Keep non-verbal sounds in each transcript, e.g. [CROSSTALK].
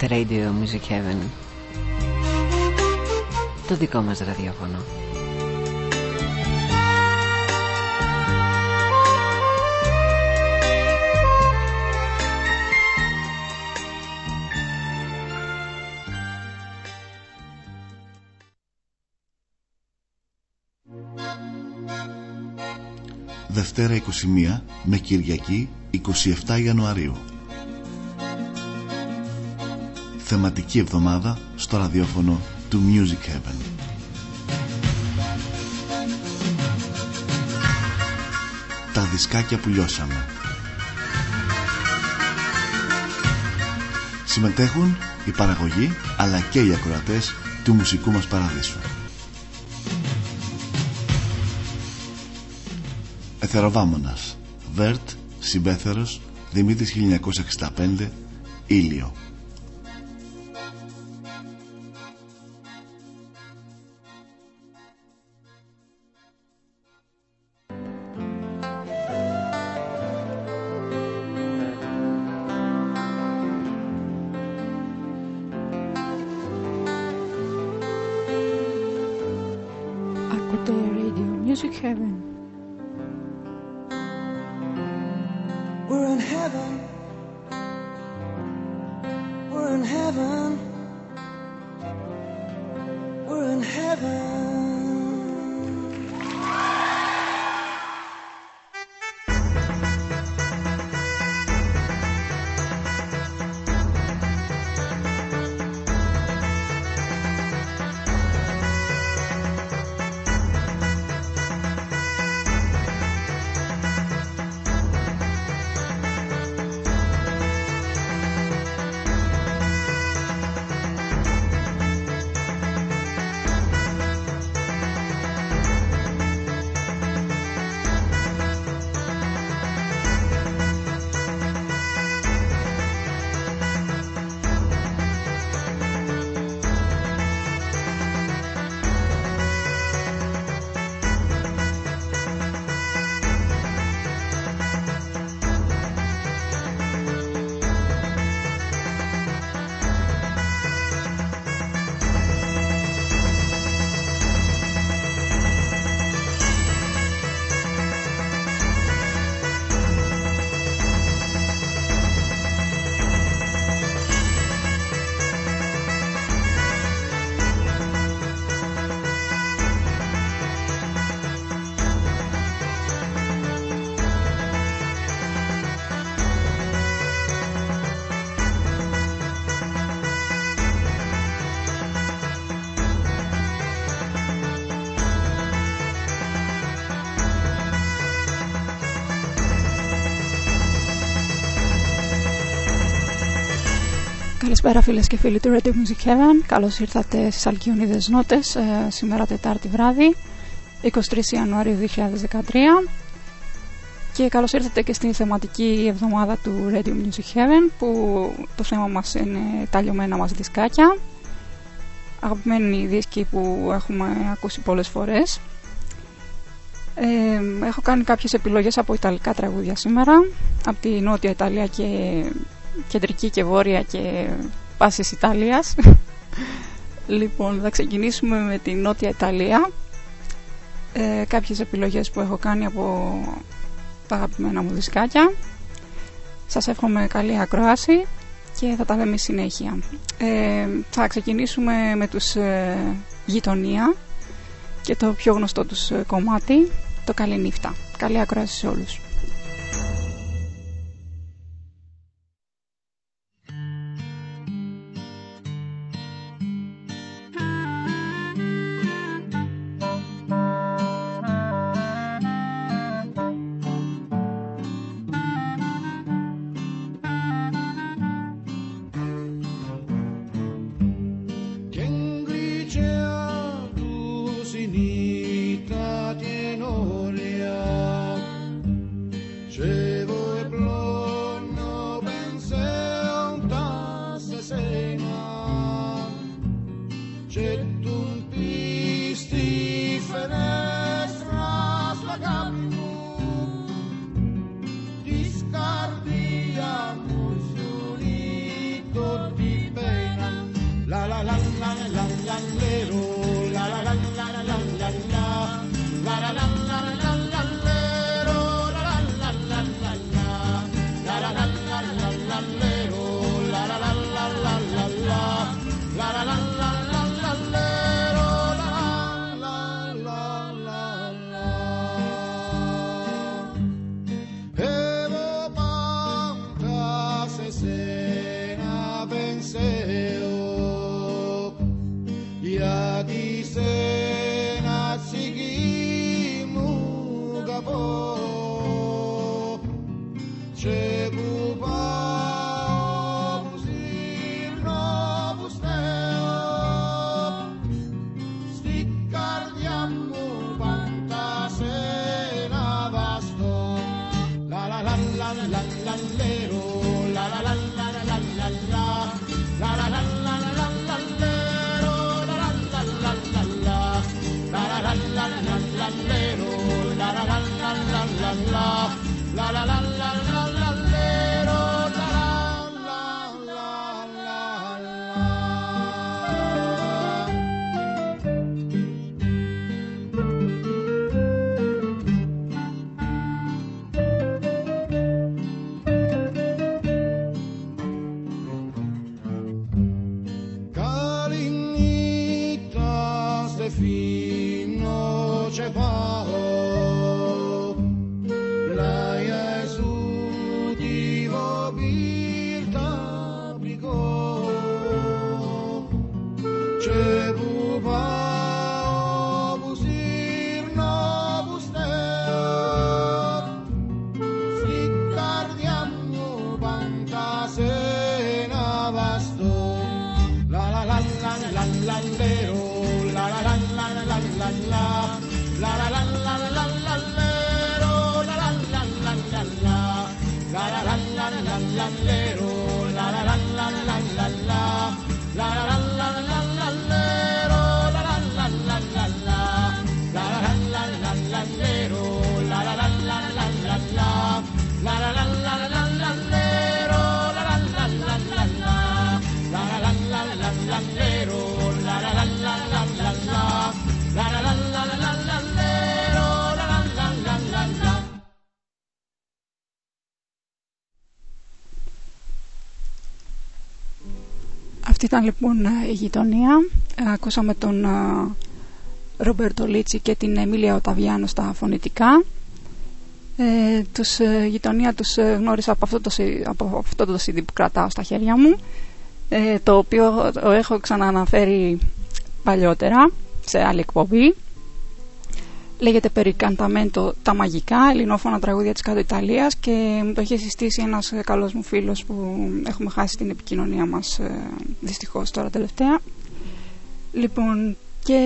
Ακούτε Radio Music Heaven Το δικό μας ραδιόφωνο Δευτέρα 21 με Κυριακή 27 Ιανουαρίου. Θεματική εβδομάδα στο ραδιόφωνο του Music Heaven. Τα δισκάκια που λιώσαμε. Συμμετέχουν οι παραγωγοί αλλά και οι ακροατές του μουσικού μας παραδείσου. Εθεροβάμωνας Βέρτ, Συμπέθερος, Δημήτρης 1965, Ήλιο Καλησπέρα φίλες και φίλοι του Radio Music Heaven. Καλώς ήρθατε στις Αλκιονίδες Νότες ε, Σήμερα Τετάρτη βράδυ 23 Ιανουαρίου 2013 Και καλώς ήρθατε και στην θεματική εβδομάδα του Radio Music Heaven Που το θέμα μας είναι τα λιωμένα μας δισκάκια. Αγαπημένοι δίσκοι που έχουμε ακούσει πολλές φορές. Ε, Έχω κάνει κάποιες επιλογές από ιταλικά τραγούδια σήμερα Από τη Νότια Ιταλία και κεντρική και βόρεια και πάσης Ιταλίας. Λοιπόν θα ξεκινήσουμε με την Νότια Ιταλία. Ε, κάποιες επιλογές που έχω κάνει από τα αγαπημένα μου δισκάκια. Σας εύχομαι καλή ακρόαση και θα τα λέμε συνέχεια. Ε, θα ξεκινήσουμε με τους ε, γειτονία και το πιο γνωστό τους ε, κομμάτι το καλή νύχτα καλή ακρόαση σε όλους ήταν λοιπόν η γειτονία. Ακούσαμε τον Ρομπέρτο Λίτσι και την Εμίλια Οταβιάνο στα φωνητικά. Ε, τους, ε, γειτονία τους ε, γνώρισα από αυτό, το, από αυτό το CD που κρατάω στα χέρια μου ε, το οποίο έχω ξανααναφέρει παλιότερα σε άλλη εκπομπή λέγεται περί Κανταμέντο τα μαγικά ελληνόφωνα τραγούδια της κάτω Ιταλίας και μου το έχει συστήσει ένας καλός μου φίλος που έχουμε χάσει την επικοινωνία μας δυστυχώς τώρα τελευταία λοιπόν και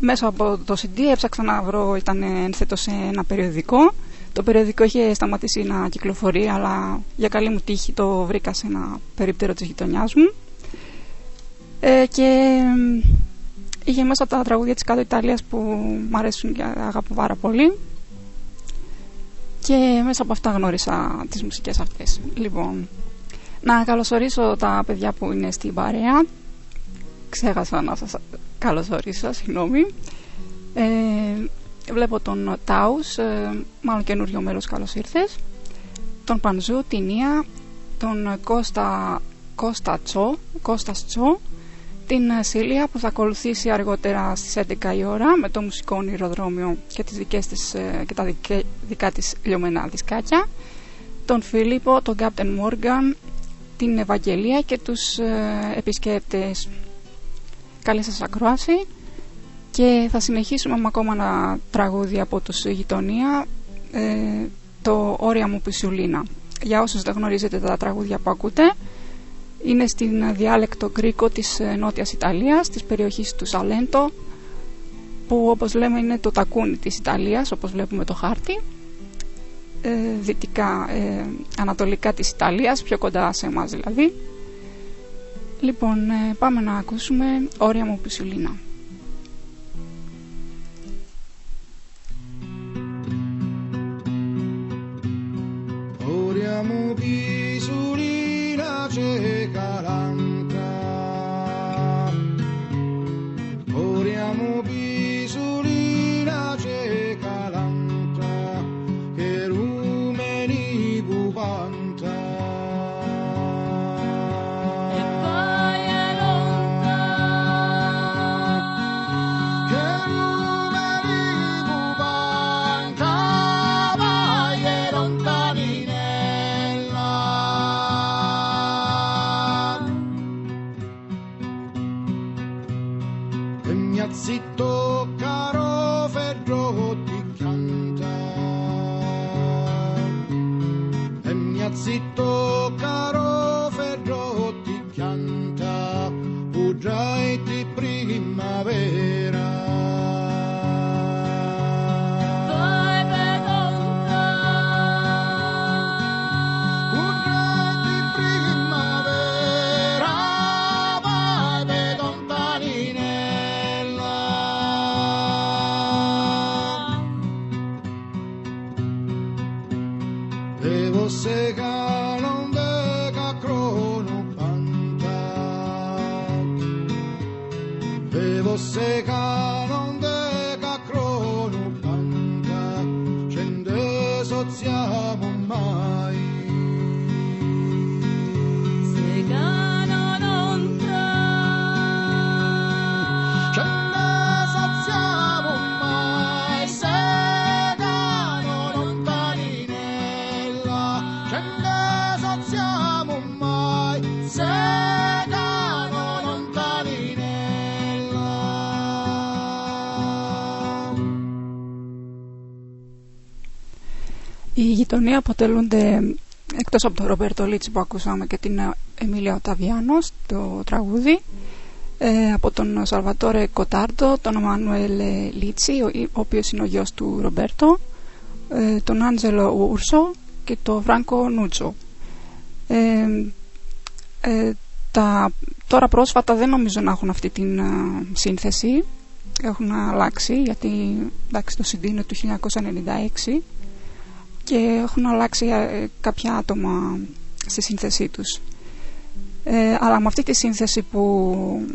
μέσα από το CD έψαξα να βρω, ήταν ένθετο σε ένα περιοδικό. Το περιοδικό είχε σταματήσει να κυκλοφορεί, αλλά για καλή μου τύχη το βρήκα σε ένα περίπτερο της γειτονιάς μου. Ε, και είχε μέσα τα τραγούδια της κάτω Ιταλίας που μου αρέσουν και αγαπώ πάρα πολύ. Και μέσα από αυτά γνώρισα τις μουσικές αυτές. Λοιπόν, να καλωσορίσω τα παιδιά που είναι στην παρέα. Ξέχασα να σας καλωσορίσω, συγγνώμη. Ε, βλέπω τον Τάους, ε, μάλλον καινούριο μέλος καλώς ήρθες. Τον Πανζού, την Ία, τον Κώστα, Κώστα Τσό, Κώστας Τσό, την Σίλια που θα ακολουθήσει αργότερα στις 11 η ώρα με το μουσικό ονειροδρόμιο και, τις δικές της, ε, και τα δικά, δικά της λιωμενά δισκάκια τον Φίλιππο, τον Κάπτεν Μόργαν την Ευαγγελία και τους ε, επισκέπτες Καλή σας ακρόαση και θα συνεχίσουμε με ακόμα ένα τραγούδι από τους γειτονία ε, το «Όρια μου Πισουλίνα». Για όσους δεν γνωρίζετε τα τραγούδια που ακούτε είναι στην διάλεκτο γκρίκο της ε, Νότιας Ιταλίας, της περιοχής του Σαλέντο που όπως λέμε είναι το τακούνι της Ιταλίας όπως βλέπουμε το χάρτη ε, δυτικά, ε, ανατολικά της Ιταλίας, πιο κοντά σε εμάς δηλαδή Λοιπόν, ε, πάμε να ακούσουμε «Όρια μου Πισουλίνα». Όρια μου Πισουλίνα piace calanta. Ora mo pisolina c'è Η γειτονία αποτελούνται εκτός από τον Ρομπέρτο Λίτσι που ακούσαμε και την Εμίλια Οταβιάνο το τραγούδι ε, από τον Σαλβατόρε Κοτάρτο, τον Μανουέλ Λίτσι ο, οποίος είναι ο γιος του Ρομπέρτο ε, τον Άντζελο Ούρσο και τον Φράνκο Νούτσο. Ε, τα, τώρα πρόσφατα δεν νομίζω να έχουν αυτή την σύνθεση. Έχουν αλλάξει γιατί εντάξει, το CD είναι του 1996 και έχουν αλλάξει ε, κάποια άτομα στη σύνθεσή τους. Ε, αλλά με αυτή τη σύνθεση που,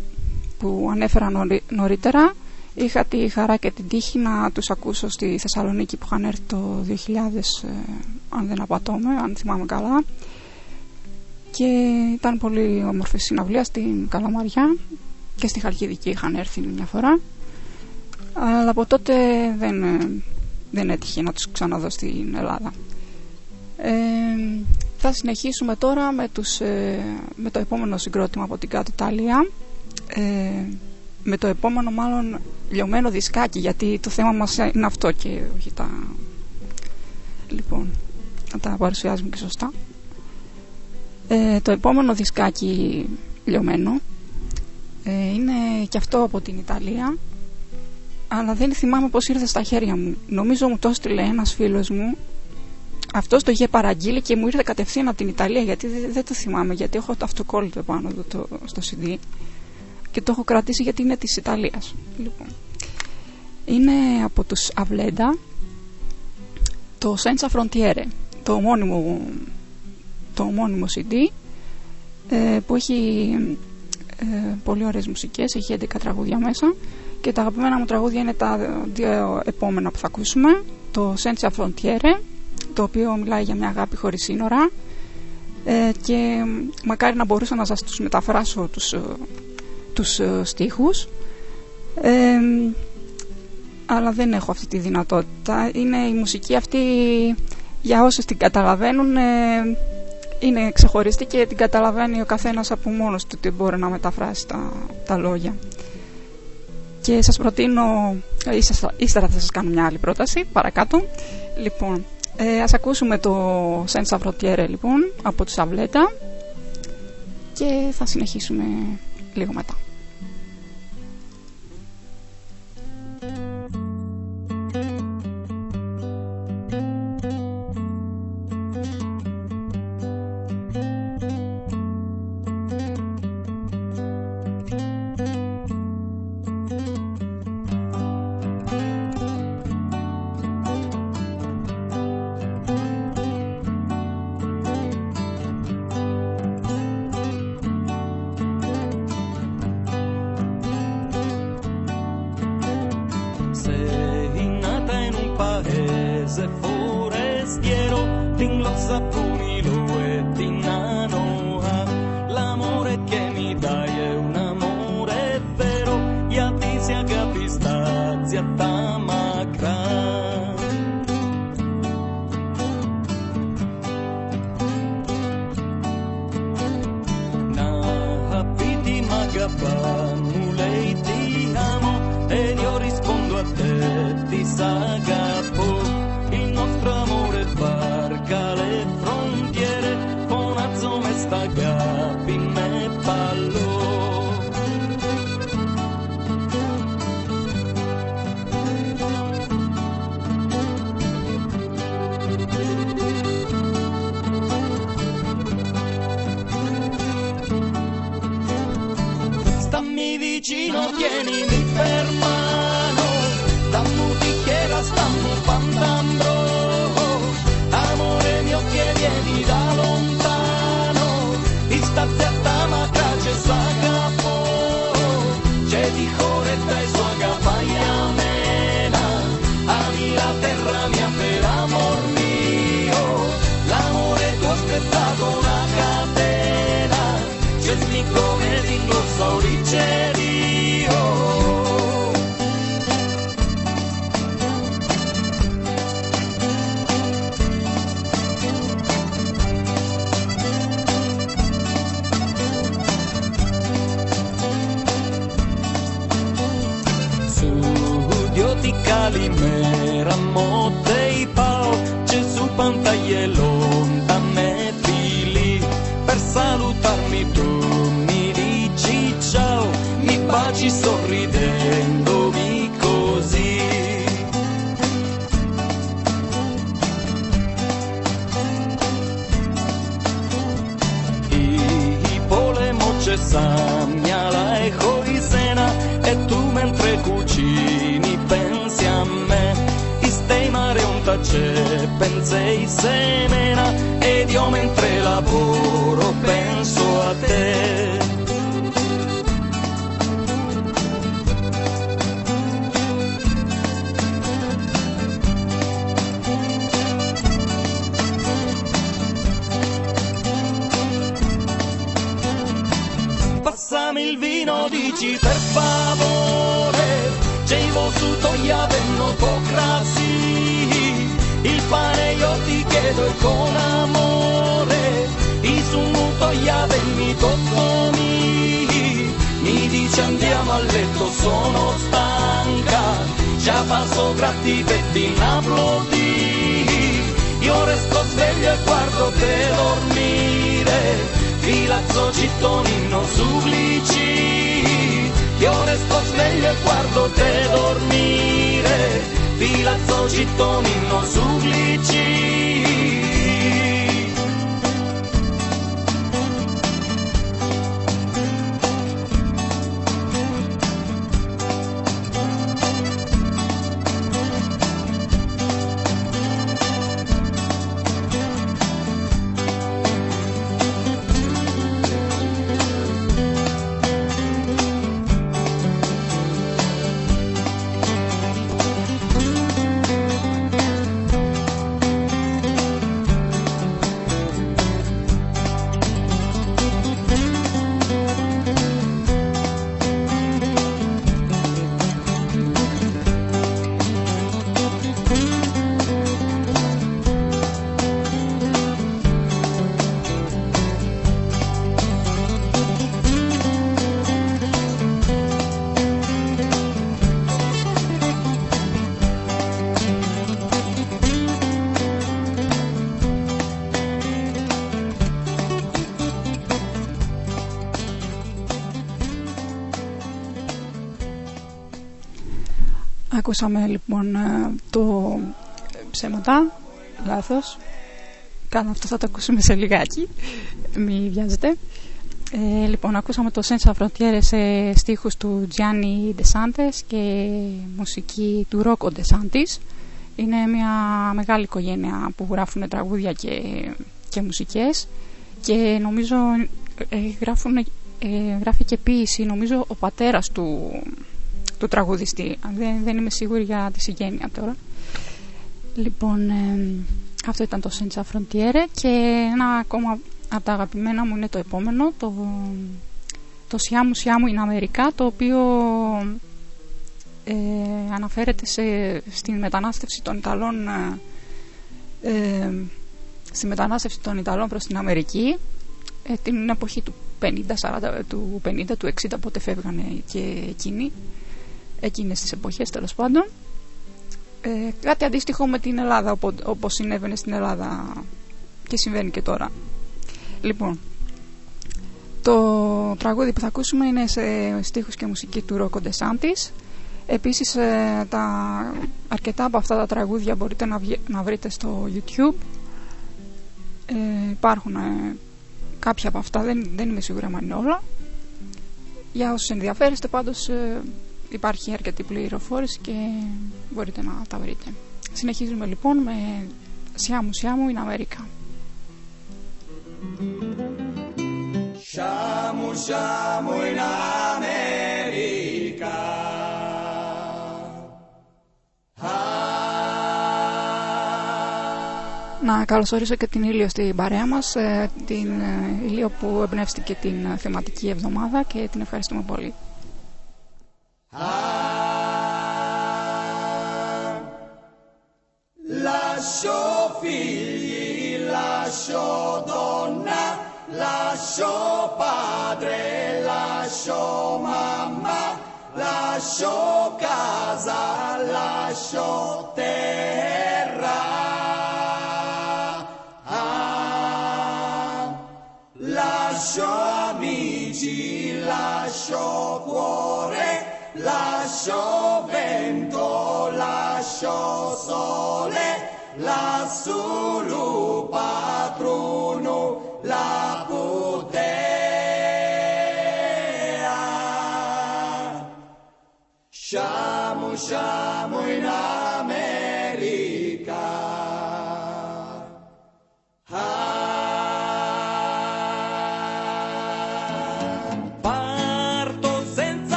που ανέφερα νωρίτερα είχα τη χαρά και την τύχη να τους ακούσω στη Θεσσαλονίκη που είχαν έρθει το 2000 ε, αν δεν απατώμε, αν θυμάμαι καλά και ήταν πολύ όμορφη συναυλία στην Καλαμαριά και στη Χαλκιδική είχαν έρθει μια φορά αλλά από τότε δεν, δεν έτυχε να τους ξαναδώ στην Ελλάδα. Ε, θα συνεχίσουμε τώρα με, τους, ε, με το επόμενο συγκρότημα από την κάτω Ιταλία. Ε, με το επόμενο μάλλον λιωμένο δισκάκι γιατί το θέμα μας είναι αυτό και όχι τα λοιπόν να τα παρουσιάζουμε και σωστά. Ε, το επόμενο δισκάκι λιωμένο ε, είναι και αυτό από την Ιταλία αλλά δεν θυμάμαι πώς ήρθε στα χέρια μου. Νομίζω μου το έστειλε ένας φίλος μου. Αυτός το είχε παραγγείλει και μου ήρθε κατευθείαν από την Ιταλία γιατί δεν, το θυμάμαι γιατί έχω το αυτοκόλλητο πάνω το, στο CD και το έχω κρατήσει γιατί είναι της Ιταλίας. Λοιπόν. Είναι από τους Αυλέντα το Senza Frontiere, το ομώνυμο, το ομώνυμο CD ε, που έχει ε, πολύ ωραίες μουσικές, έχει 11 τραγούδια μέσα και τα αγαπημένα μου τραγούδια είναι τα δύο επόμενα που θα ακούσουμε. Το Senza Frontiere το οποίο μιλάει για μια αγάπη χωρίς σύνορα. Ε, και μακάρι να μπορούσα να σας τους μεταφράσω τους, ε, τους ε, στίχους. Ε, αλλά δεν έχω αυτή τη δυνατότητα. Είναι η μουσική αυτή για όσους την καταλαβαίνουν είναι ξεχωριστή και την καταλαβαίνει ο καθένας από μόνος του ότι μπορεί να μεταφράσει τα, τα λόγια και σας προτείνω ύστερα θα σας κάνω μια άλλη πρόταση παρακάτω. Λοιπόν ε, ας ακούσουμε το Senza Frontiere λοιπόν από τους Αυλέτα και θα συνεχίσουμε λίγο μετά καλημέρα μοτέ πάω και σου tace pensei semena ed io mentre lavoro penso a te Passami il vino, dici per favore, c'è su toglia democracy. Pane io ti chiedo e con amore, i sumu toglia mi toccomi. Mi dice andiamo a letto, sono stanca, già passo gratti petti in applaudi. Io resto sveglio e guardo te dormire Filazzo cittonino suplici Io resto sveglio e guardo te dormire Bilazzo, cittomino, suglici Ακούσαμε λοιπόν ε, το ψέματα, λάθος. Κάνω αυτό θα το ακούσουμε σε λιγάκι, μην βιάζετε. Ε, λοιπόν, ακούσαμε το Senza Frontiere σε στίχους του Gianni De Santes και μουσική του Rocco De Santis. Είναι μια μεγάλη οικογένεια που γράφουν τραγούδια και, και μουσικές και νομίζω ε, γράφουν, ε, γράφει και ποίηση νομίζω ο πατέρας του, του τραγουδιστή. Δεν, δεν είμαι σίγουρη για τη συγγένεια τώρα. Λοιπόν, ε, αυτό ήταν το Senza Frontiere και ένα ακόμα από τα αγαπημένα μου είναι το επόμενο, το, το Siamo Siamo in Αμερικά, το οποίο ε, αναφέρεται σε, στην μετανάστευση των Ιταλών ε, ε, στη μετανάστευση των Ιταλών προς την Αμερική ε, την εποχή του 50, 40, του 50, του 60 πότε φεύγανε και εκείνοι εκείνες τις εποχές τέλος πάντων. Ε, κάτι αντίστοιχο με την Ελλάδα όπως συνέβαινε στην Ελλάδα και συμβαίνει και τώρα. Λοιπόν το τραγούδι που θα ακούσουμε είναι σε στίχους και μουσική του Ρόκο Ντεσάντης επίσης ε, τα, αρκετά από αυτά τα τραγούδια μπορείτε να, να βρείτε στο YouTube. Ε, υπάρχουν ε, κάποια από αυτά δεν, δεν είμαι σίγουρα αν είναι όλα. Για όσους ενδιαφέρεστε πάντως ε, υπάρχει αρκετή πληροφόρηση και μπορείτε να τα βρείτε. Συνεχίζουμε λοιπόν με Siamo Siamo in America. Siamo siamo in America Να καλωσορίσω και την Ήλιο στην παρέα μας, ε, την ε, Ήλιο που εμπνεύστηκε την ε, θεματική εβδομάδα και την ευχαριστούμε πολύ. Ah, lascio figli, lascio donna, lascio padre, lascio mamma, lascio casa, lascio terra. lascio vento, lascio sole, lassù luce.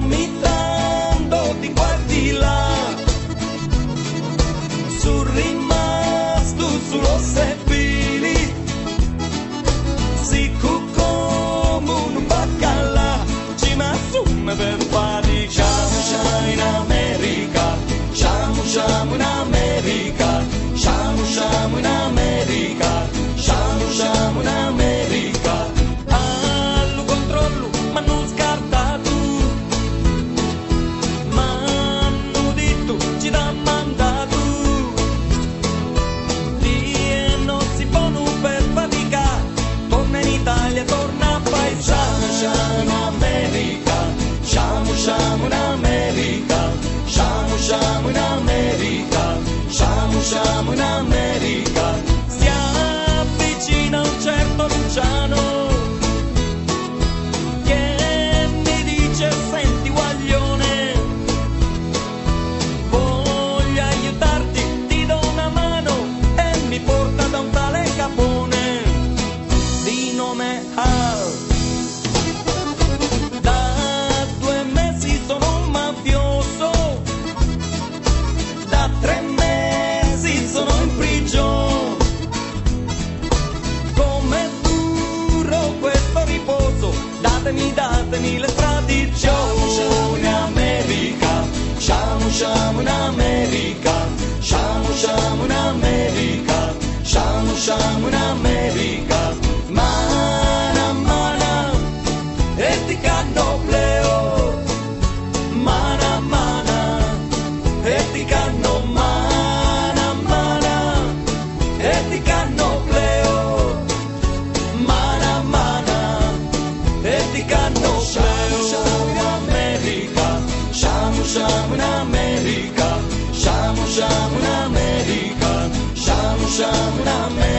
Meet. me sham na America, sham sham na America.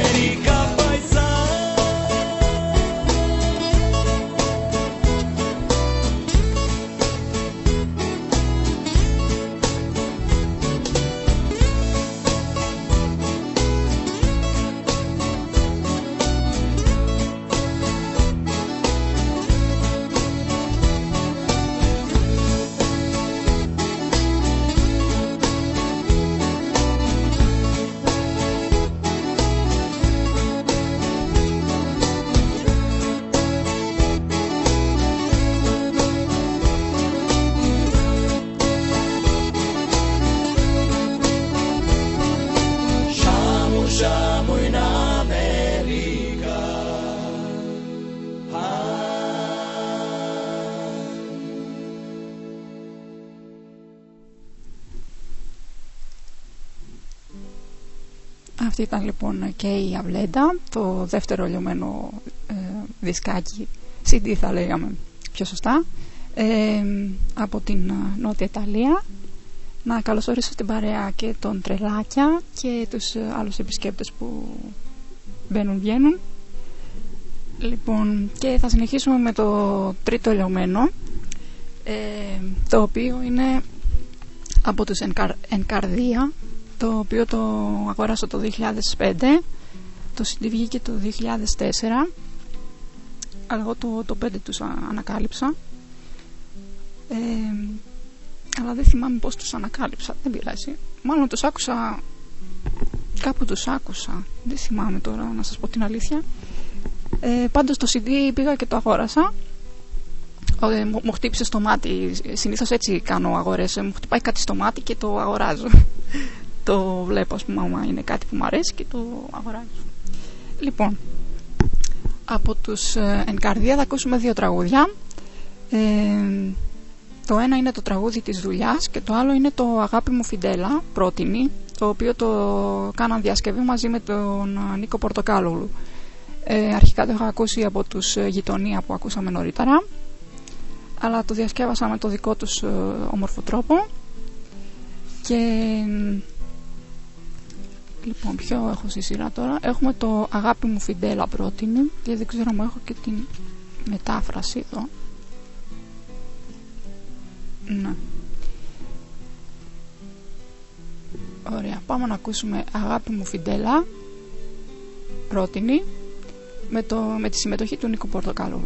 Λοιπόν και η Αυλέντα, το δεύτερο λιωμένο ε, δισκάκι, CD θα λέγαμε πιο σωστά, ε, από την ε, Νότια Ιταλία. Να καλωσορίσω στην παρέα και τον Τρελάκια και τους ε, άλλους επισκέπτες που μπαίνουν βγαίνουν. Λοιπόν, και θα συνεχίσουμε με το τρίτο λιωμένο, το οποίο είναι από τους Ενκαρδία το οποίο το αγοράσα το 2005 το CD βγήκε το 2004 αλλά εγώ το, το 5 τους ανακάλυψα. Ε, αλλά δεν θυμάμαι πως τους ανακάλυψα δεν πειράζει. Μάλλον τους άκουσα κάπου τους άκουσα δεν θυμάμαι τώρα να σας πω την αλήθεια. Ε, πάντως το CD πήγα και το αγόρασα. Ε, μου, μου χτύπησε στο μάτι συνήθως έτσι κάνω αγορές ε, μου χτυπάει κάτι στο μάτι και το αγοράζω το βλέπω, ας πούμε, είναι κάτι που μου αρέσει και το αγοράζω. Λοιπόν, από τους ε, εν καρδία θα ακούσουμε δύο τραγούδια. Ε, το ένα είναι το τραγούδι της δουλειάς και το άλλο είναι το «Αγάπη μου Φιντέλα», πρότινη, το οποίο το κάναν διασκευή μαζί με τον ε, Νίκο Πορτοκάλογλου. Ε, αρχικά το είχα ακούσει από τους ε, γειτονία που ακούσαμε νωρίτερα, αλλά το διασκεύασα με το δικό τους όμορφο τρόπο και Λοιπόν, ποιο έχω στη σειρά τώρα. Έχουμε το αγάπη μου Φιντέλα πρότεινη και δεν ξέρω αν έχω και την μετάφραση εδώ. Ναι. Ωραία, πάμε να ακούσουμε αγάπη μου Φιντέλα πρότεινη με, το, με τη συμμετοχή του Νίκο Πορτοκάλου.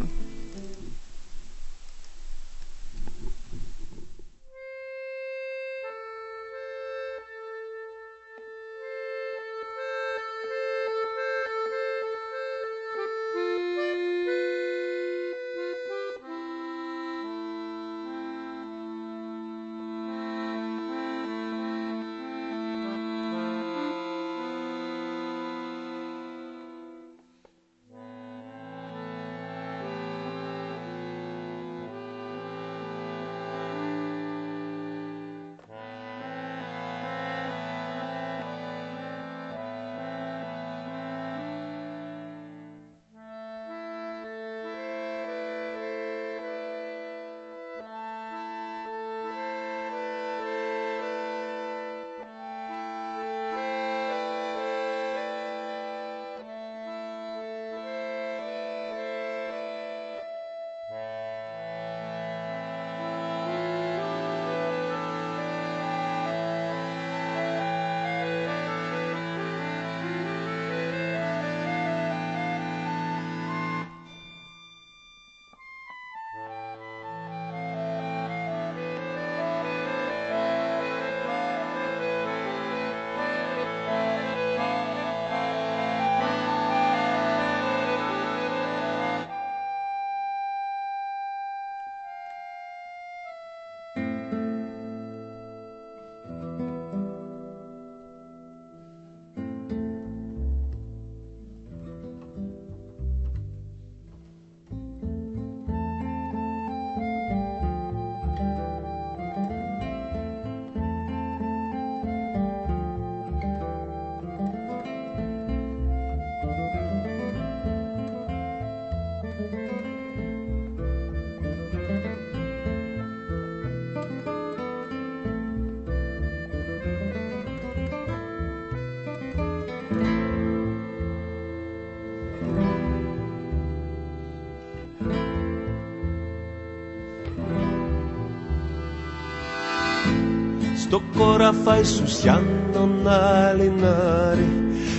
Στο coraffai su siano nalinari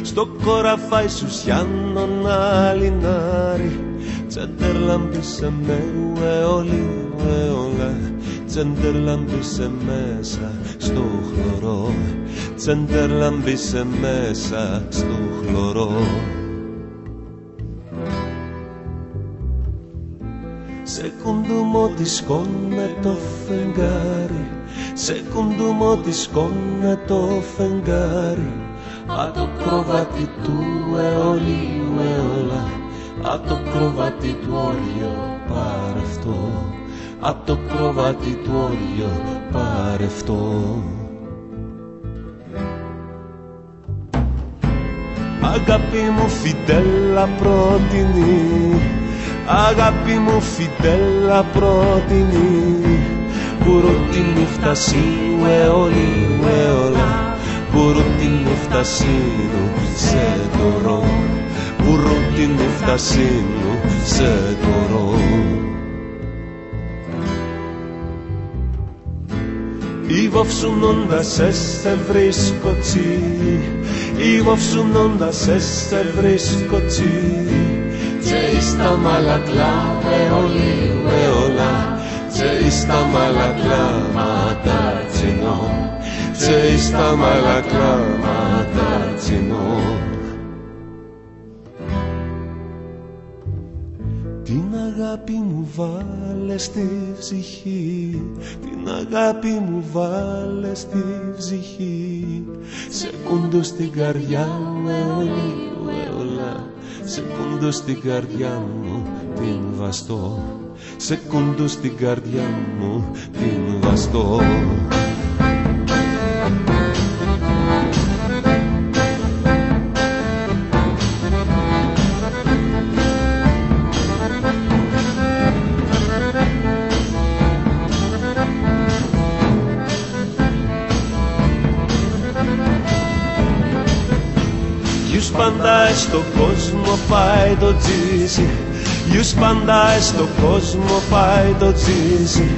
Στο coraffai su siano nalinari Τσέντερλαμπη σε με όλοι με όλα Τσέντερλαμπη σε μέσα στο χλωρό. Τσέντερλαμπη σε μέσα στο χλωρό. Σε κουντούμο τη σκόνε το φεγγάρι σε κουντούμο της σκόνε το φεγγάρι Α το κροβάτι του αιωλίου αιώλα Α το κροβάτι του όριο παρευτό Α το κροβάτι του όριο παρευτό. Αγάπη μου φιντέλα πρότεινη Αγάπη μου φιντέλα πρότεινη Πουρούτη νύχτα σου αιώλη αιώλα. Πουρούτη νύχτα σου σε τωρό Πουρούτη νύχτα σου σε τωρό Υβοψουνώντας σε βρίσκω τσι Υβοψουνώντας σε βρίσκω τσι Και στα μαλακλά αιώλη αιώλα Και στα μαλακλά ματαρτσινό Και στα μαλακλά ματαρτσινό Την αγάπη μου βάλε στη ψυχή. Την αγάπη μου βάλε στη ψυχή. Σε κούντο στην καρδιά μου αιώλη αιώλα Σε κούντο στην καρδιά μου την βαστώ Σε κούντο στην καρδιά μου την βαστώ. Γιους πάντα στο κόσμο πάει το τζίζι Γιους πάντα στο κόσμο πάει το τζίζι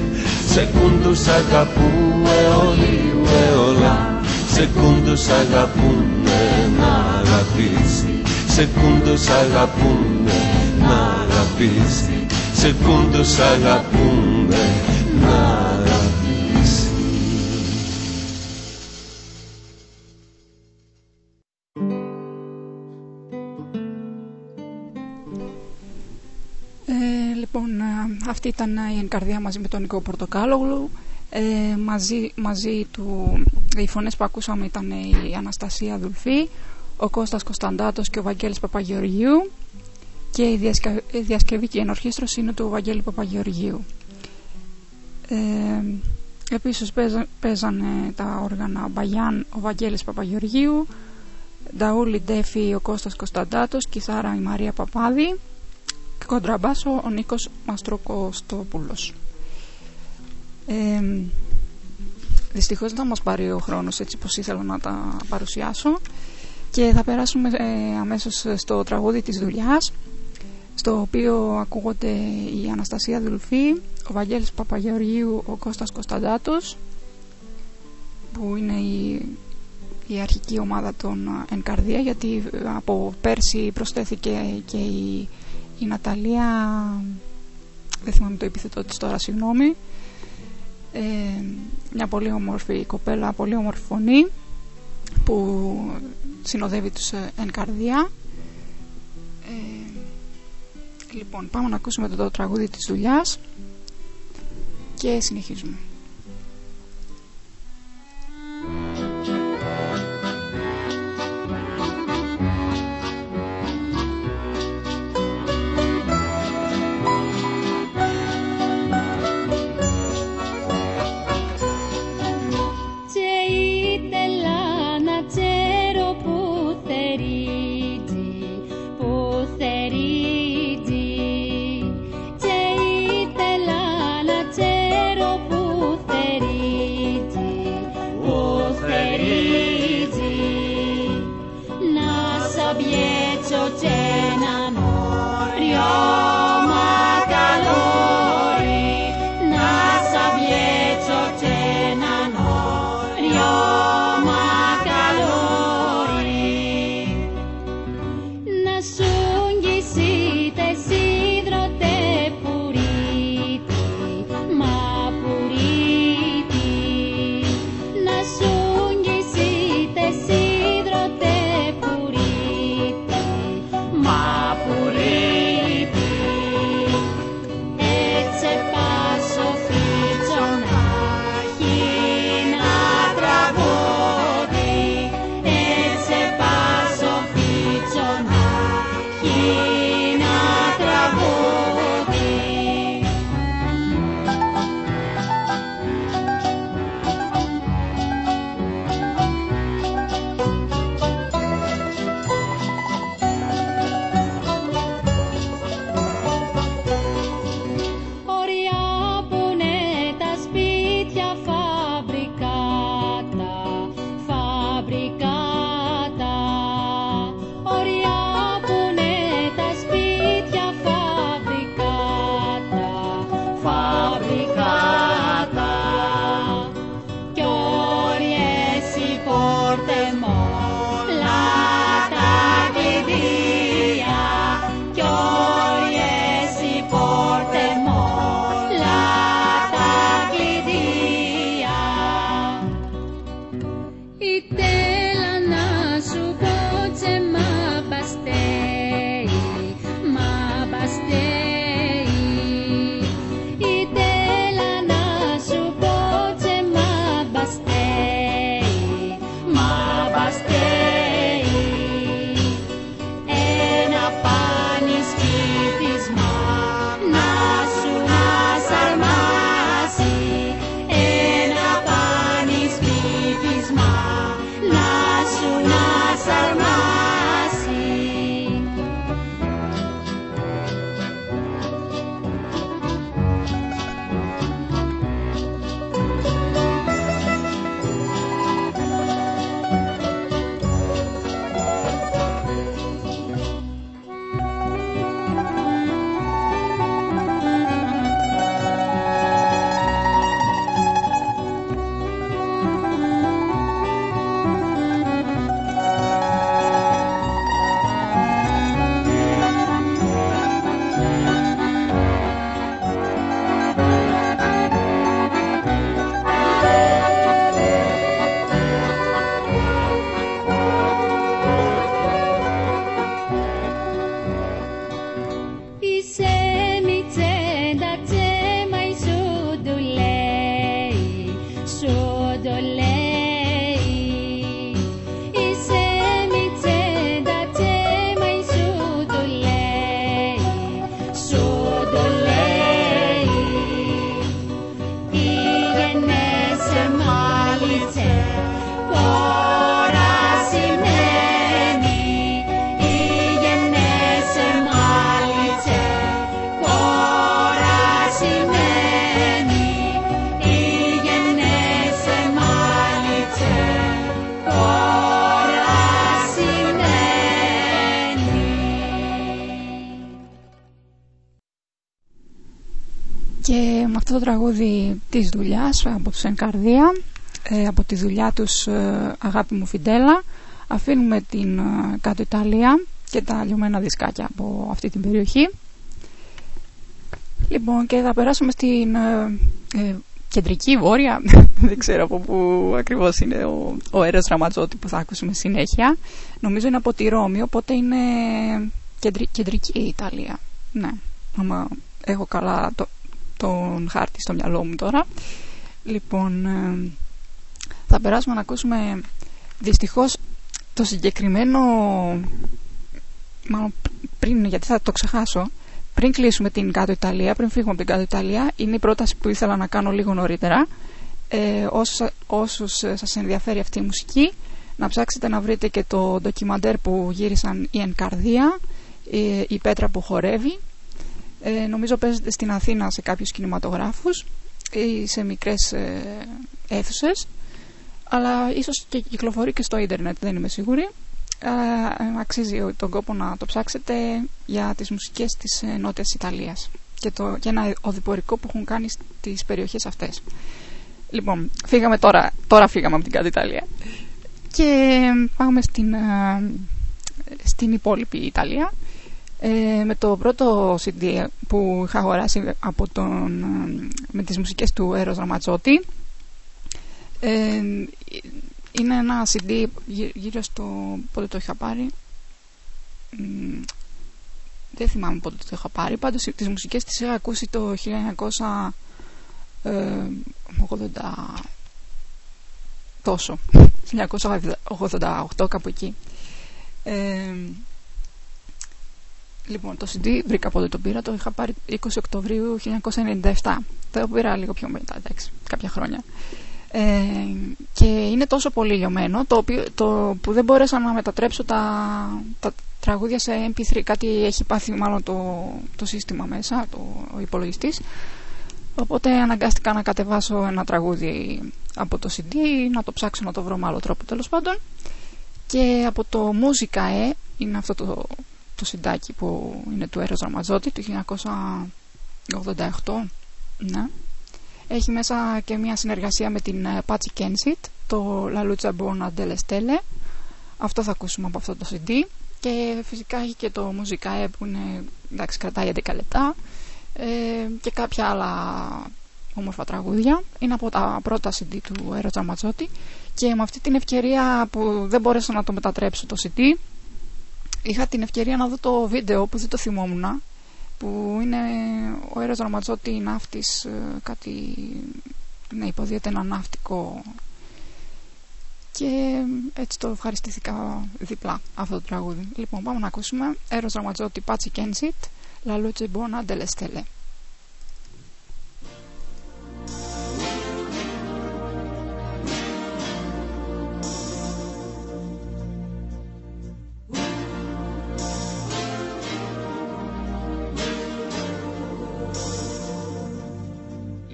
Σε κούντους αγαπούμε όλοι αιώλα Σε κούντους αγαπούνε να αγαπήσει. Σε κούντους αγαπούνε να αγαπήσει. Σε κούντους αγαπούνε αυτή ήταν η Ενκαρδία μαζί με τον Νικό Πορτοκάλογλου. Ε, μαζί, μαζί του, οι φωνές που ακούσαμε ήταν η Αναστασία Δουλφή, ο Κώστας Κωνσταντάτος και ο Βαγγέλης Παπαγεωργίου και η, διασκα, η διασκευή και η ενορχήστρωση είναι του Βαγγέλη Παπαγεωργίου. Ε, επίσης παίζα, παίζανε τα όργανα Μπαγιάν ο Βαγγέλης Παπαγεωργίου, Νταούλη Ντέφη ο Κώστας Κωνσταντάτος, κιθάρα η Μαρία Παπάδη και κοντραμπάσο ο Νίκος Μαστροκοστόπουλος. Ε, δυστυχώς δεν θα μας πάρει ο χρόνος έτσι πως ήθελα να τα παρουσιάσω και θα περάσουμε ε, αμέσως στο τραγούδι της δουλειάς στο οποίο ακούγονται η Αναστασία Δουλφή, ο Βαγγέλης Παπαγεωργίου, ο Κώστας Κωνσταντάτος που είναι η, η αρχική ομάδα των Ενκαρδία γιατί από πέρσι προσθέθηκε και η η Ναταλία δεν θυμάμαι το επίθετό της τώρα συγγνώμη. Ε, μια πολύ όμορφη κοπέλα πολύ όμορφη φωνή που συνοδεύει τους εν καρδιά ε, λοιπόν πάμε να ακούσουμε το, το τραγούδι της δουλειάς και συνεχίζουμε τραγούδι της δουλειάς από τους Ενκαρδία ε, από τη δουλειά τους ε, Αγάπη μου Φιντέλα αφήνουμε την ε, κάτω Ιταλία και τα λιωμένα δισκάκια από αυτή την περιοχή. Λοιπόν και θα περάσουμε στην κεντρική βόρεια [LAUGHS] δεν ξέρω από πού ακριβώς είναι ο, ο αέρας Ραματζότη που θα ακούσουμε συνέχεια. Νομίζω είναι από τη Ρώμη οπότε είναι κεντρική Ιταλία. Ναι, άμα έχω καλά το, τον χάρτη στο μυαλό μου τώρα. Λοιπόν, ε, θα περάσουμε να ακούσουμε δυστυχώς το συγκεκριμένο, μάλλον πριν, γιατί θα το ξεχάσω, πριν κλείσουμε την κάτω Ιταλία, πριν φύγουμε από την κάτω Ιταλία, είναι η πρόταση που ήθελα να κάνω λίγο νωρίτερα. Ε, όσους, όσους σας ενδιαφέρει αυτή η μουσική, να ψάξετε να βρείτε και το ντοκιμαντέρ που γύρισαν η Ενκαρδία, η, η Πέτρα που χορεύει, ε, νομίζω παίζεται στην Αθήνα σε κάποιους κινηματογράφους ή σε μικρές ε, αίθουσες αλλά ίσως και κυκλοφορεί και στο ίντερνετ, δεν είμαι σίγουρη. Ε, αξίζει τον κόπο να το ψάξετε για τις μουσικές της ε, Νότιας Ιταλίας και, το, και ένα οδηπορικό που έχουν κάνει στις περιοχές αυτές. Λοιπόν, φύγαμε τώρα, τώρα φύγαμε από την κάτω Ιταλία και πάμε στην, ε, στην υπόλοιπη Ιταλία ε, με το πρώτο CD που είχα αγοράσει από τον, με τις μουσικές του Έρος Ραματζότη ε, είναι ένα CD γύρω στο πότε το είχα πάρει. Δεν θυμάμαι πότε το είχα πάρει. Πάντως τις μουσικές τις είχα ακούσει το 1980 τόσο. [LAUGHS] 1988 κάπου εκεί. Ε, Λοιπόν, το CD βρήκα πότε το πήρα, το είχα πάρει 20 Οκτωβρίου 1997. Το πήρα λίγο πιο μετά, εντάξει, κάποια χρόνια. Ε, και είναι τόσο πολύ λιωμένο το, οποίο, το που δεν μπόρεσα να μετατρέψω τα, τα τραγούδια σε MP3 κάτι έχει πάθει μάλλον το, το σύστημα μέσα το, ο υπολογιστής οπότε αναγκάστηκα να κατεβάσω ένα τραγούδι από το CD να το ψάξω να το βρω με άλλο τρόπο τέλος πάντων και από το Musica E είναι αυτό το, το συντάκι που είναι του Έρος Ραμαζότη του 1988 ναι. έχει μέσα και μια συνεργασία με την Patsy Kensit το La Lucha Buona delle Stelle αυτό θα ακούσουμε από αυτό το CD και φυσικά έχει και το Musica E που είναι, εντάξει, κρατάει 11 λεπτά. Ε, και κάποια άλλα όμορφα τραγούδια. Είναι από τα πρώτα CD του Έρος Τζαματζότη και με αυτή την ευκαιρία που δεν μπόρεσα να το μετατρέψω το CD είχα την ευκαιρία να δω το βίντεο που δεν το θυμόμουν που είναι ο Έρος Ραματζότη ναύτης ε, κάτι να υποδίεται ένα ναυτικό και έτσι το ευχαριστήθηκα διπλά αυτό το τραγούδι. Λοιπόν, πάμε να ακούσουμε Έρος Ραματζότη Πάτσι Κένσιτ La luce buona delle stelle.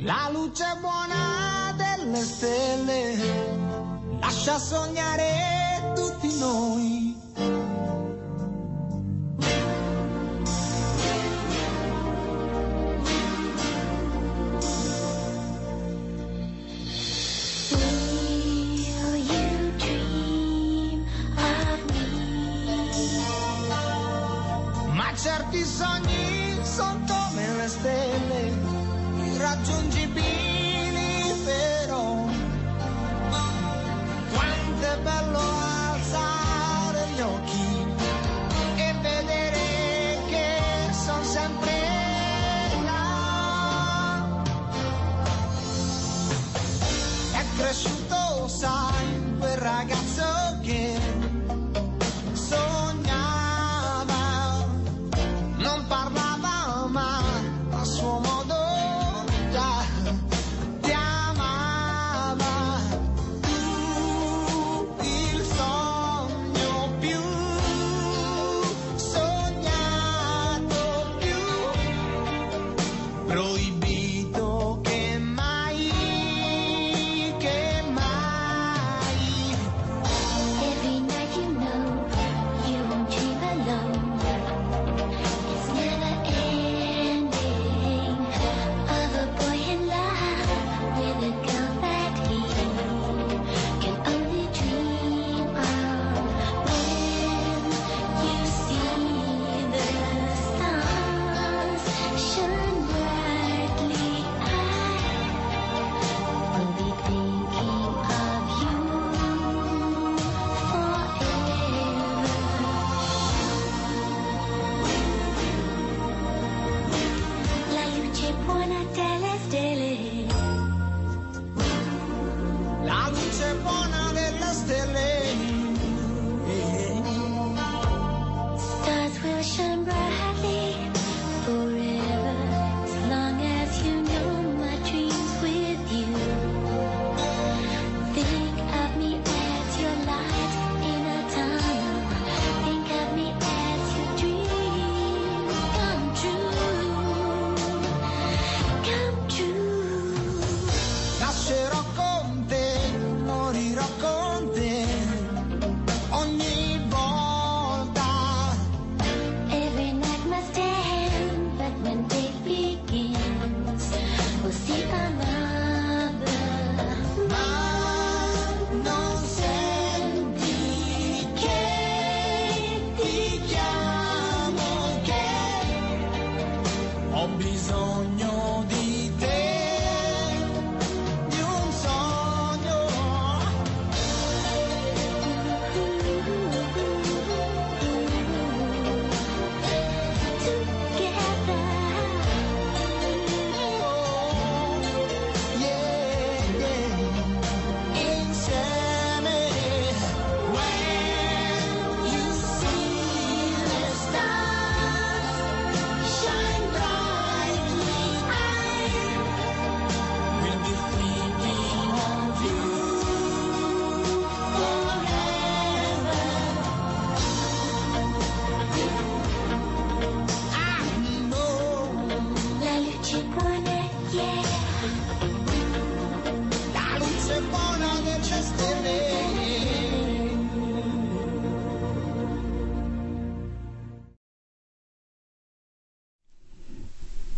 La luce buona delle stelle lascia sognare tutti noi. Ma certi sogni sono come le stelle, irraggiungibili però. Quanto è bello alzare gli occhi e vedere che sono sempre là. È cresciuto, sai, quel ragazzo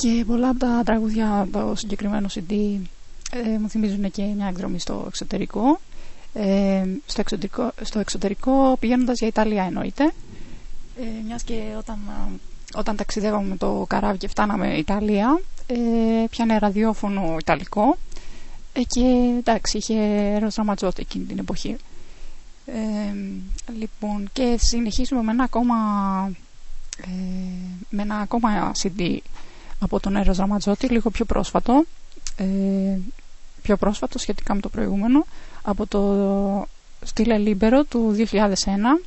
και πολλά από τα τραγούδια από το συγκεκριμένο CD ε, μου θυμίζουν και μια εκδρομή στο εξωτερικό. Ε, στο εξωτερικό, στο εξωτερικό πηγαίνοντας για Ιταλία εννοείται. Ε, μιας και όταν, ε, όταν ταξιδεύαμε με το καράβι και φτάναμε Ιταλία, ε, πιάνε ραδιόφωνο Ιταλικό ε, και εντάξει, είχε Eros Ramazzotti εκείνη την εποχή. Ε, λοιπόν, και συνεχίζουμε με ένα ακόμα, ε, με ένα ακόμα CD από τον Eros Ramazzotti, λίγο πιο πρόσφατο, ε, πιο πρόσφατο σχετικά με το προηγούμενο, από το Stile Libero του 2001.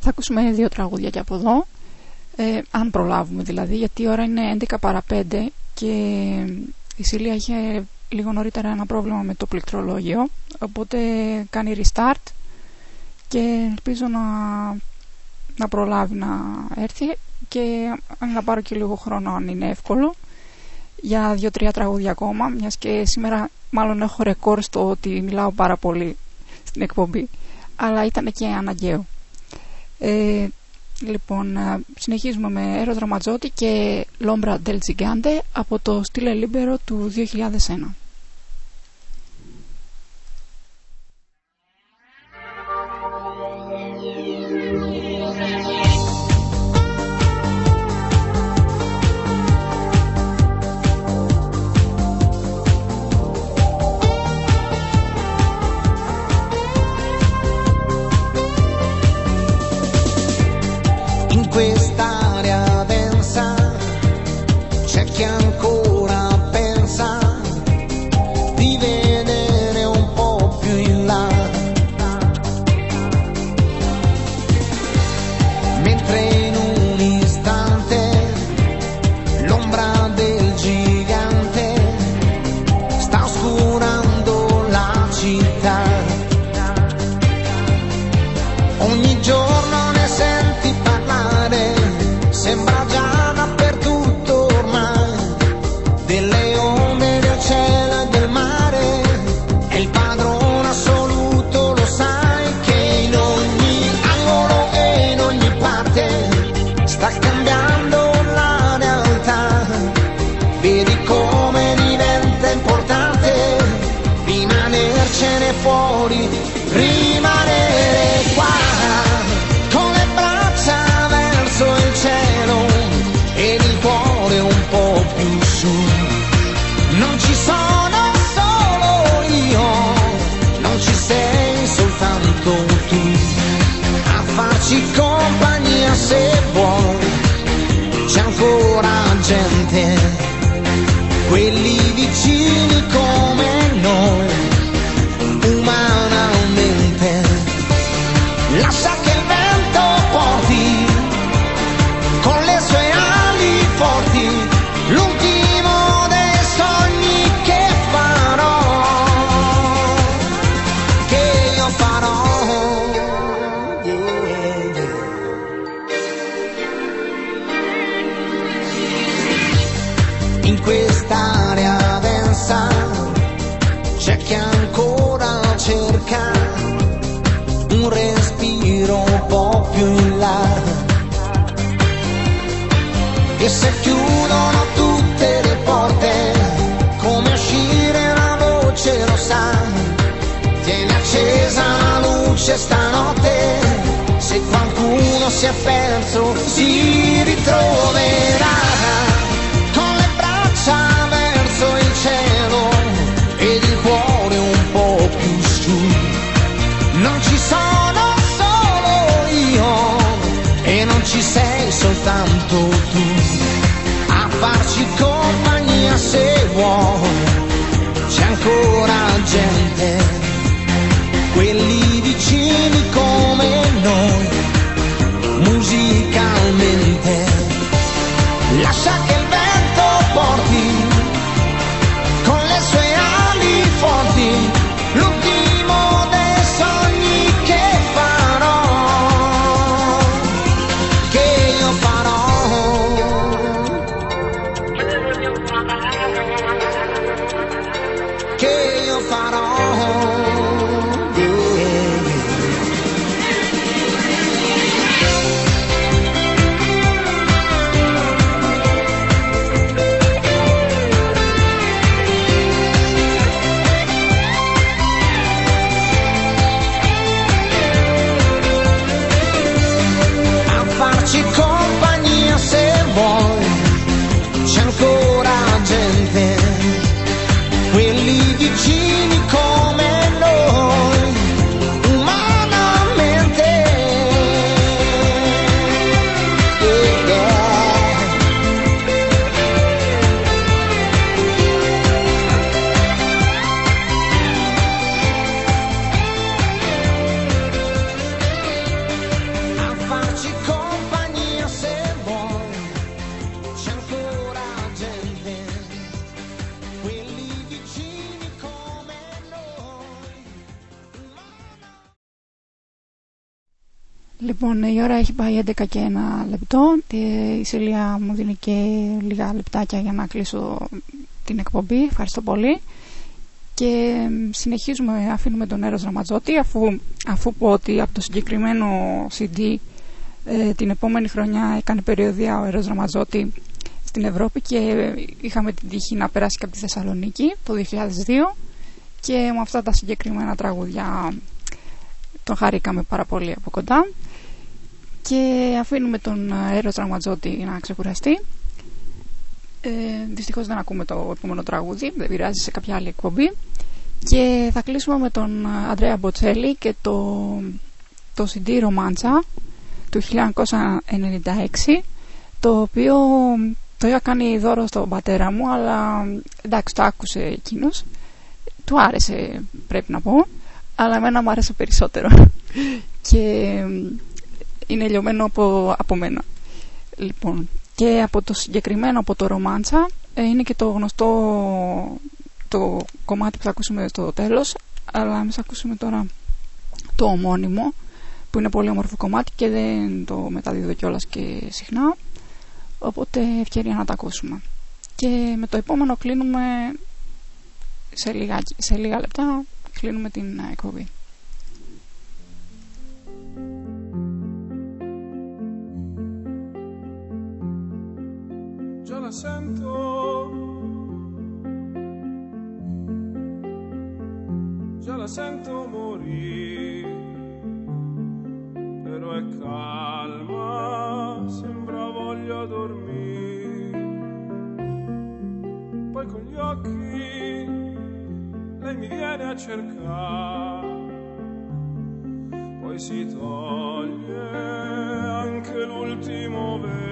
Θα ακούσουμε δύο τραγούδια και από εδώ, ε, αν προλάβουμε δηλαδή, γιατί η ώρα είναι 11 παρα 5 και η Σίλια είχε λίγο νωρίτερα ένα πρόβλημα με το πληκτρολόγιο, οπότε κάνει restart και ελπίζω να, να προλάβει να έρθει και να πάρω και λίγο χρόνο αν είναι εύκολο για δύο-τρία τραγούδια ακόμα, μιας και σήμερα μάλλον έχω ρεκόρ στο ότι μιλάω πάρα πολύ στην εκπομπή, αλλά ήταν και αναγκαίο. Ε, λοιπόν, ε, συνεχίζουμε με Έρο Δραματζότη και Λόμπρα Del Gigante από το Stile Libero του 2001. penso si ritroverà. Η ώρα έχει πάει 11 και ένα λεπτό. και Η Σελία μου δίνει και λίγα λεπτάκια για να κλείσω την εκπομπή. Ευχαριστώ πολύ. Και συνεχίζουμε, αφήνουμε τον Έρος Ραματζότη αφού, αφού πω ότι από το συγκεκριμένο CD ε, την επόμενη χρονιά έκανε περιοδία ο Έρος Ραματζότη στην Ευρώπη και είχαμε την τύχη να περάσει και από τη Θεσσαλονίκη το 2002 και με αυτά τα συγκεκριμένα τραγούδια τον χαρήκαμε πάρα πολύ από κοντά και αφήνουμε τον Έρο Τραματζότη να ξεκουραστεί. Ε, δυστυχώς δεν ακούμε το επόμενο τραγούδι δεν πειράζει σε κάποια άλλη εκπομπή. Και θα κλείσουμε με τον Αντρέα Μποτσέλη και το, το CD Ρομάντσα του 1996 το οποίο το είχα κάνει δώρο στον πατέρα μου αλλά εντάξει το άκουσε εκείνος. Του άρεσε πρέπει να πω αλλά εμένα μου άρεσε περισσότερο. [LAUGHS] Και είναι λιωμένο από, από μένα. Λοιπόν και από το συγκεκριμένο από το ρομάντσα ε, είναι και το γνωστό το κομμάτι που θα ακούσουμε στο τέλος αλλά εμείς ακούσουμε τώρα το ομώνυμο που είναι πολύ όμορφο κομμάτι και δεν το μεταδίδω κιόλας και συχνά. Οπότε ευκαιρία να τα ακούσουμε. Και με το επόμενο κλείνουμε σε λίγα, σε λίγα λεπτά κλείνουμε την ε, εκπομπή. Sento, già la sento morire, però è calma, sembra voglia dormire. Poi con gli occhi lei mi viene a cercare, poi si toglie anche l'ultimo velo,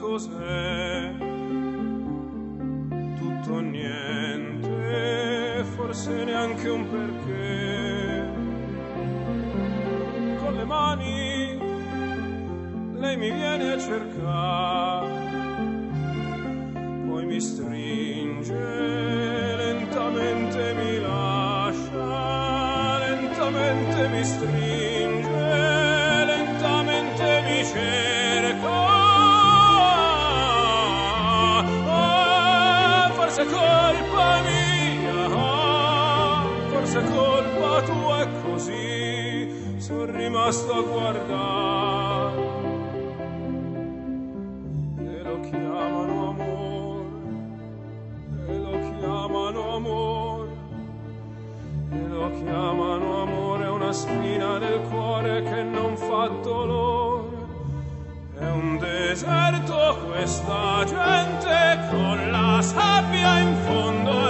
cos'è? Tutto niente forse neanche un perché. Con le mani lei mi viene a cercare sono rimasto a guardare e lo chiamano amore e lo chiamano amore e lo chiamano amore una spina del cuore che non fa dolore. È un deserto questa gente con la sabbia in fondo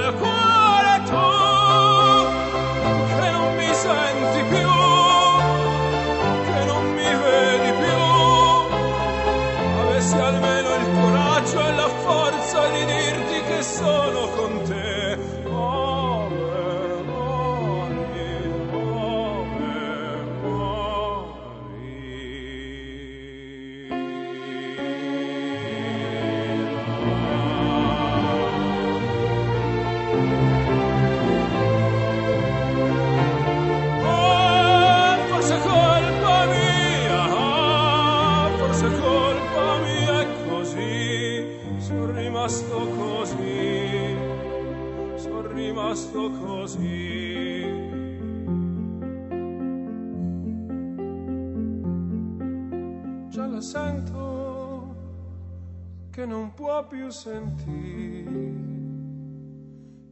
può più sentire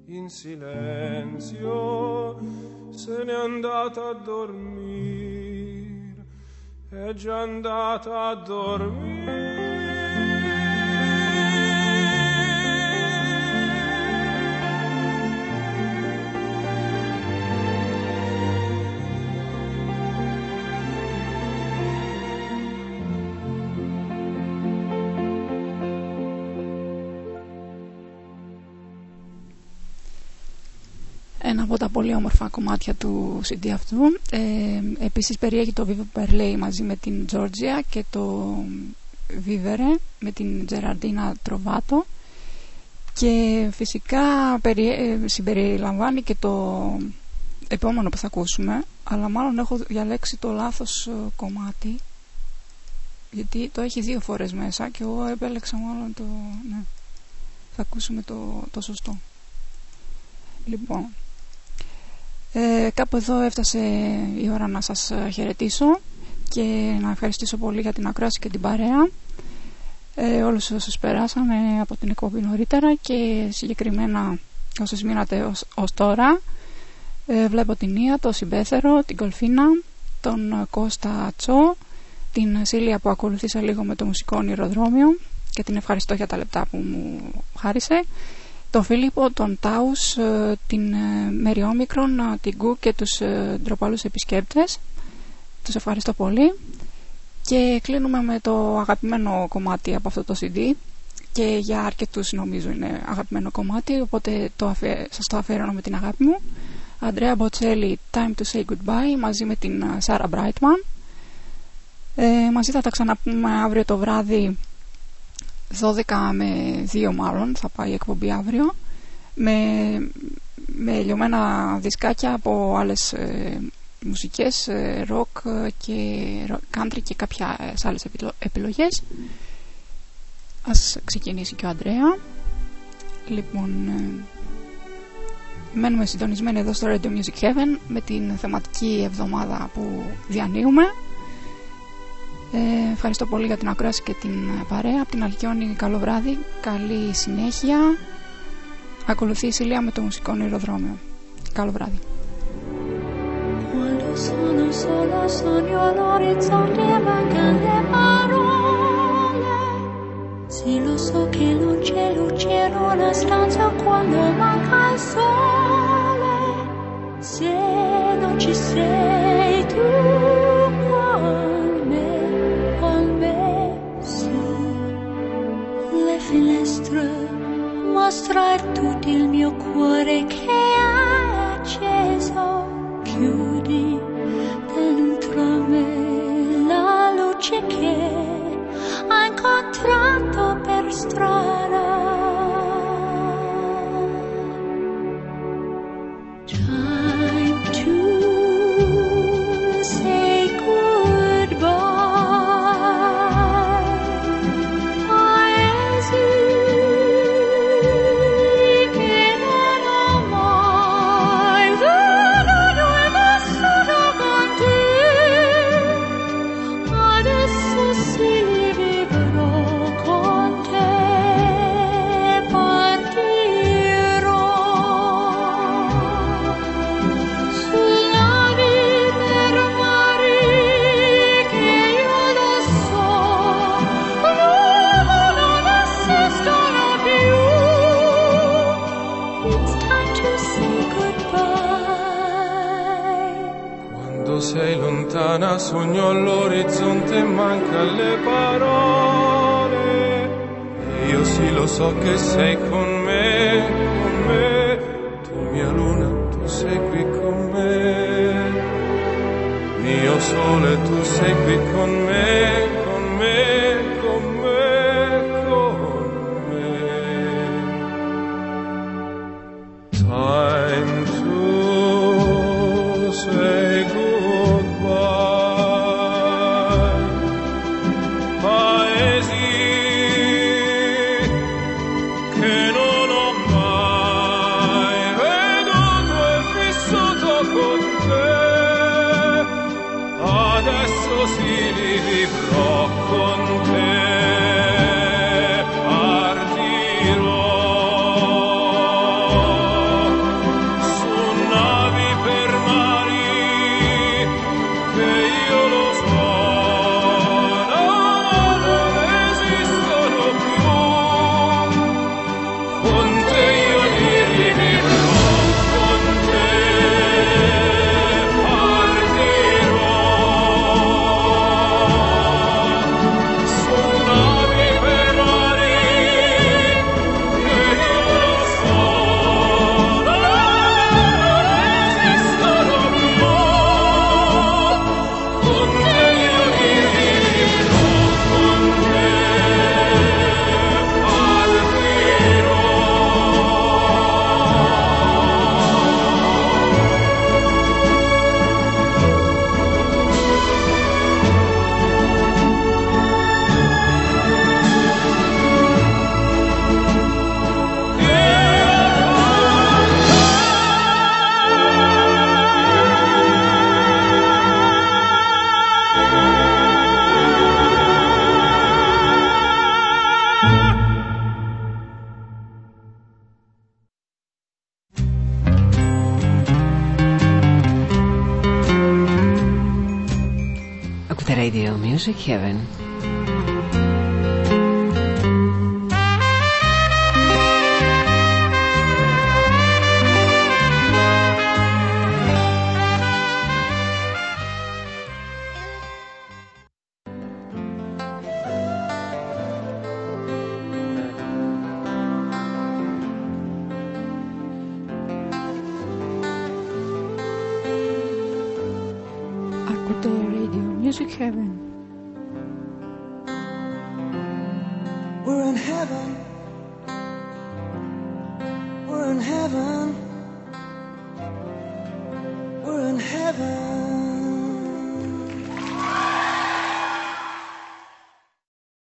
in silenzio se n'è andata a dormire, è già andata a dormire. Από τα πολύ όμορφα κομμάτια του CD αυτού. Ε, επίσης περιέχει το Vivo Perley μαζί με την Georgia και το Vivere με την Gerardina Trovato και φυσικά περι, ε, συμπεριλαμβάνει και το επόμενο που θα ακούσουμε αλλά μάλλον έχω διαλέξει το λάθος ε, κομμάτι γιατί το έχει δύο φορές μέσα και εγώ επέλεξα μάλλον το... Ναι. Θα ακούσουμε το, το σωστό. Λοιπόν, ε, κάπου εδώ έφτασε η ώρα να σας χαιρετήσω και να ευχαριστήσω πολύ για την ακρόαση και την παρέα. Ε, όλους όσους περάσαμε από την εκπομπή νωρίτερα και συγκεκριμένα όσους μείνατε ως, ως τώρα. Ε, βλέπω την Ία, το Συμπέθερο, την Κολφίνα, τον Κώστα Τσό την Σίλια που ακολουθήσα λίγο με το μουσικό ονειροδρόμιο και την ευχαριστώ για τα λεπτά που μου χάρισε τον Φίλιππο, τον Τάους, ε, την ε, Μεριόμικρον, ε, την Γκου και τους ντροπαλούς επισκέπτες. Τους ευχαριστώ πολύ. Και κλείνουμε με το αγαπημένο κομμάτι από αυτό το CD και για αρκετούς νομίζω είναι αγαπημένο κομμάτι οπότε το αφε... σας το αφιερώνω με την αγάπη μου Αντρέα Μποτσέλη Time to Say Goodbye μαζί με την Σάρα Μπράιτμαν ε, μαζί θα τα ξαναπούμε αύριο το βράδυ 12 με 2 μάλλον θα πάει η εκπομπή αύριο με, με λιωμένα δισκάκια από άλλες ε, μουσικές, ε, rock και country και κάποια άλλες επιλογές. Ας ξεκινήσει και ο Αντρέα. Λοιπόν ε, Μένουμε συντονισμένοι εδώ στο Radio Music Heaven με την θεματική εβδομάδα που διανύουμε ε, ευχαριστώ πολύ για την ακρόαση και την παρέα. Από την Αλκιόνη καλό βράδυ, καλή συνέχεια. Ακολουθεί η Σιλία με το μουσικό αεροδρόμιο. Καλό βράδυ. Quando sono sola sogno all'orizzonte mancano le parole Sì lo so che non c'è luce in una stanza quando manca il sole Se non ci sei tu le finestre mostra tutto il mio cuore che è acceso chiudi dentro me la luce che ha incontrato per strada Kevin.